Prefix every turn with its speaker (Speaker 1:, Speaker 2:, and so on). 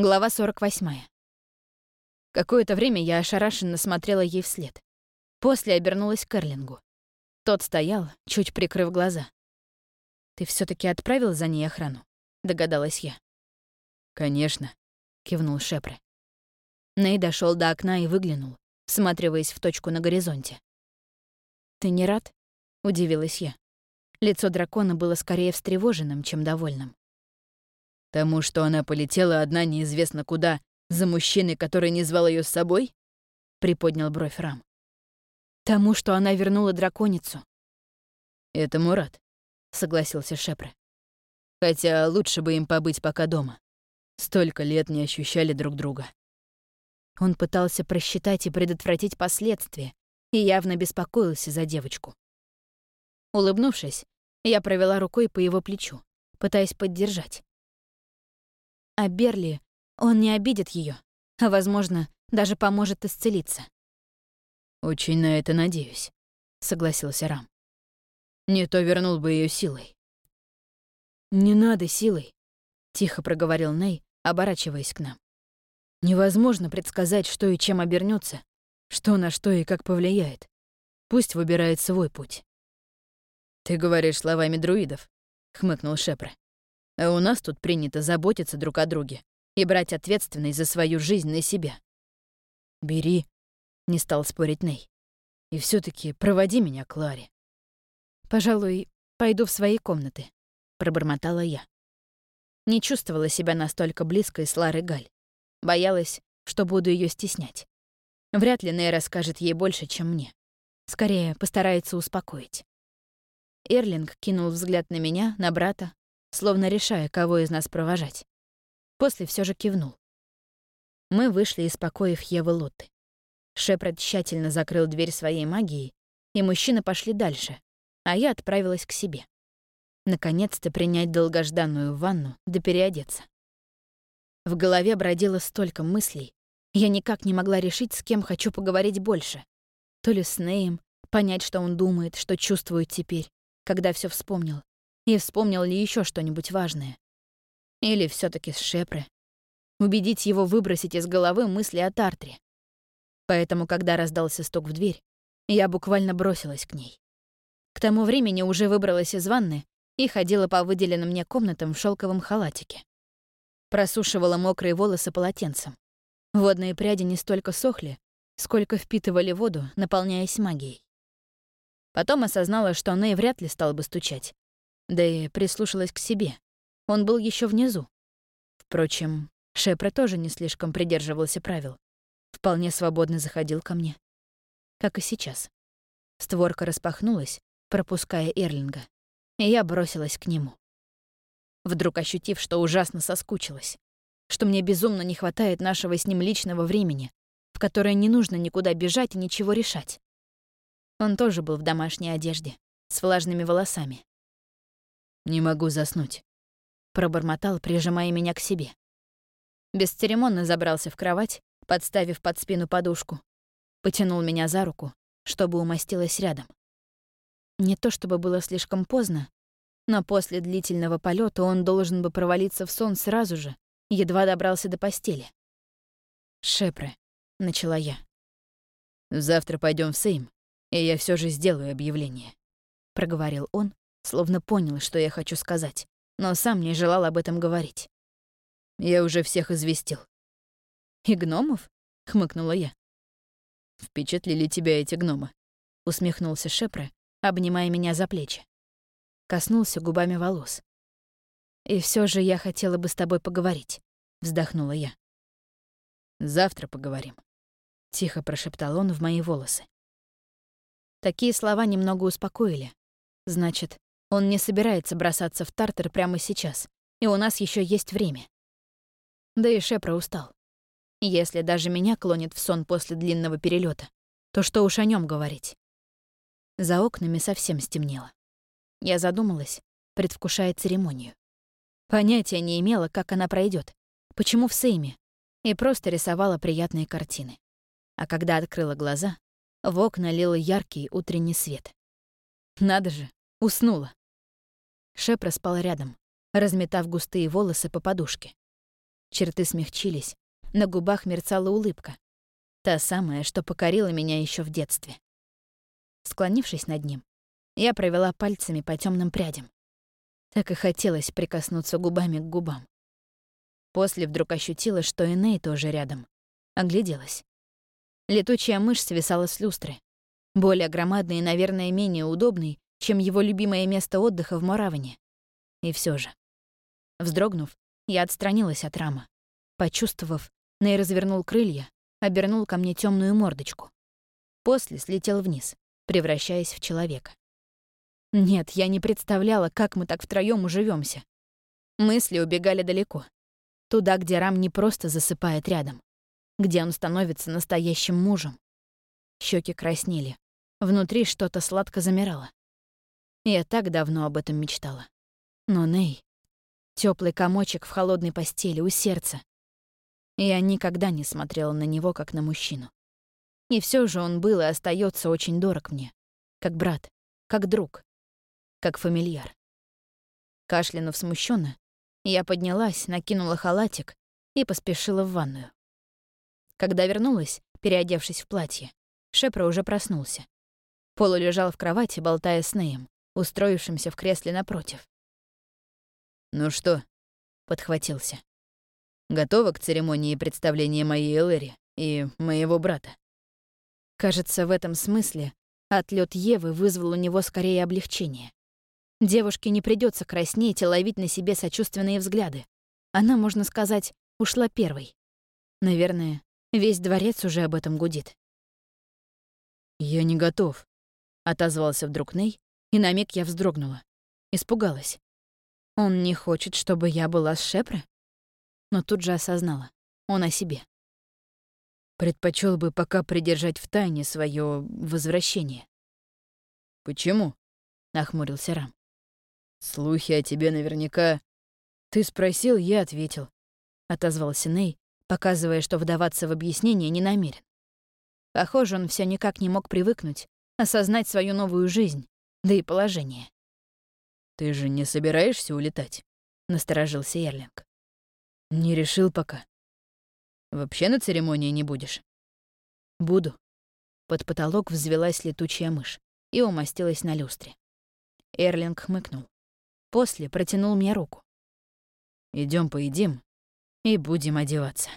Speaker 1: Глава 48. Какое-то время я ошарашенно смотрела ей вслед. После обернулась к Эрлингу. Тот стоял, чуть прикрыв глаза. «Ты все таки отправил за ней охрану?» — догадалась я.
Speaker 2: «Конечно», — кивнул Шепре.
Speaker 1: Ней дошел до окна и выглянул, всматриваясь в точку на горизонте. «Ты не рад?» — удивилась я. Лицо дракона было скорее встревоженным, чем довольным.
Speaker 2: Тому, что она полетела одна неизвестно куда, за мужчиной, который не звал ее с собой? Приподнял бровь Рам.
Speaker 1: Тому, что она вернула драконицу.
Speaker 2: Этому рад, согласился Шепре. Хотя лучше бы им побыть пока дома. Столько лет не ощущали друг друга.
Speaker 1: Он пытался просчитать и предотвратить последствия и явно беспокоился за девочку. Улыбнувшись, я провела рукой по его плечу, пытаясь поддержать. А Берли, он не обидит ее, а, возможно, даже поможет исцелиться.
Speaker 2: «Очень на это надеюсь», — согласился Рам. «Не то вернул бы ее силой».
Speaker 1: «Не надо силой», — тихо проговорил Ней, оборачиваясь к нам. «Невозможно предсказать, что и чем обернется, что на что и как повлияет. Пусть выбирает свой путь».
Speaker 2: «Ты говоришь словами друидов», — хмыкнул Шепре. А у нас тут принято заботиться друг о друге и брать ответственность за свою жизнь на себя.
Speaker 1: «Бери», — не стал спорить Ней. «И все таки проводи меня к Ларе». «Пожалуй, пойду в свои комнаты», — пробормотала я. Не чувствовала себя настолько близкой с Ларой Галь. Боялась, что буду ее стеснять. Вряд ли Ней расскажет ей больше, чем мне. Скорее, постарается успокоить. Эрлинг кинул взгляд на меня, на брата, словно решая, кого из нас провожать. После все же кивнул. Мы вышли из покоев Евы Лотты. Шепред тщательно закрыл дверь своей магией, и мужчины пошли дальше, а я отправилась к себе. Наконец-то принять долгожданную ванну да переодеться. В голове бродило столько мыслей, я никак не могла решить, с кем хочу поговорить больше. То ли с Неем, понять, что он думает, что чувствует теперь, когда все вспомнил, и вспомнил ли еще что-нибудь важное. Или все таки с Шепре. Убедить его выбросить из головы мысли о Тартре. Поэтому, когда раздался стук в дверь, я буквально бросилась к ней. К тому времени уже выбралась из ванны и ходила по выделенным мне комнатам в шелковом халатике. Просушивала мокрые волосы полотенцем. Водные пряди не столько сохли, сколько впитывали воду, наполняясь магией. Потом осознала, что Ней вряд ли стал бы стучать, да и прислушалась к себе. Он был еще внизу. Впрочем, Шепре тоже не слишком придерживался правил. Вполне свободно заходил ко мне. Как и сейчас. Створка распахнулась, пропуская Эрлинга, и я бросилась к нему. Вдруг ощутив, что ужасно соскучилась, что мне безумно не хватает нашего с ним личного времени, в которое не нужно никуда бежать и ничего решать. Он тоже был в домашней одежде, с влажными волосами.
Speaker 2: «Не могу заснуть», — пробормотал, прижимая меня к себе.
Speaker 1: Бесцеремонно забрался в кровать, подставив под спину подушку. Потянул меня за руку, чтобы умостилась рядом. Не то чтобы было слишком поздно, но после длительного полета он должен бы провалиться в сон сразу же, едва добрался до постели. «Шепре», — начала я.
Speaker 2: «Завтра пойдем в Сейм, и я все же сделаю объявление», — проговорил он, словно понял, что я хочу сказать, но сам не желал об этом говорить. Я уже всех известил.
Speaker 1: «И гномов?» — хмыкнула я.
Speaker 2: «Впечатлили тебя эти гномы?» — усмехнулся Шепре, обнимая меня за плечи.
Speaker 1: Коснулся губами волос. «И все же я хотела бы с тобой поговорить», — вздохнула я.
Speaker 2: «Завтра поговорим», — тихо прошептал он в мои волосы.
Speaker 1: Такие слова немного успокоили. Значит, он не собирается бросаться в тартер прямо сейчас, и у нас еще есть время. Да и Шепра устал. Если даже меня клонит в сон после длинного перелета, то что уж о нем говорить? За окнами совсем стемнело. Я задумалась, предвкушая церемонию. Понятия не имела, как она пройдет, почему в Сейме, и просто рисовала приятные картины. А когда открыла глаза, в окна лил яркий утренний свет. Надо же, уснула. Шепра спал рядом, разметав густые волосы по подушке. Черты смягчились, на губах мерцала улыбка. Та самая, что покорила меня еще в детстве. Склонившись над ним, я провела пальцами по темным прядям. Так и хотелось прикоснуться губами к губам. После вдруг ощутила, что Эней тоже рядом. Огляделась. Летучая мышь свисала с люстры. Более громадный и, наверное, менее удобный, чем его любимое место отдыха в Мораване. И все же. Вздрогнув, я отстранилась от рама. Почувствовав, Ней развернул крылья, обернул ко мне темную мордочку. После слетел вниз, превращаясь в человека. Нет, я не представляла, как мы так втроём уживёмся. Мысли убегали далеко. Туда, где Рам не просто засыпает рядом, где он становится настоящим мужем. Щеки краснели. Внутри что-то сладко замирало. Я так давно об этом мечтала. Но Ней... теплый комочек в холодной постели у сердца. Я никогда не смотрела на него, как на мужчину. И все же он был и остается очень дорог мне. Как брат, как друг, как фамильяр. Кашлянув смущенно, я поднялась, накинула халатик и поспешила в ванную. Когда вернулась, переодевшись в платье, Шепра уже проснулся. Полу лежал в кровати, болтая с Неем, устроившимся в кресле напротив.
Speaker 2: «Ну что?» — подхватился. «Готова к церемонии представления моей Элэри и моего брата?»
Speaker 1: Кажется, в этом смысле отлет Евы вызвал у него скорее облегчение. Девушке не придется краснеть и ловить на себе сочувственные взгляды. Она, можно сказать, ушла первой. Наверное, весь дворец уже об этом гудит.
Speaker 2: «Я не готов», — отозвался вдруг Ней,
Speaker 1: и на миг я вздрогнула. Испугалась. Он не хочет, чтобы я была с Шепре? Но тут же осознала. Он о себе.
Speaker 2: Предпочел бы пока придержать в тайне свое возвращение.
Speaker 1: «Почему?» — нахмурился Рам.
Speaker 2: Слухи о тебе наверняка...
Speaker 1: Ты спросил, я ответил. Отозвался Ней, показывая, что вдаваться в объяснение не намерен. Похоже, он все никак не мог привыкнуть, осознать свою новую жизнь, да и положение.
Speaker 2: «Ты же не собираешься улетать?» — насторожился Эрлинг. «Не решил пока. Вообще на церемонии не будешь?»
Speaker 1: «Буду». Под потолок взвелась летучая мышь и умостилась на люстре. Эрлинг хмыкнул. После протянул мне руку.
Speaker 2: Идем поедим и будем одеваться.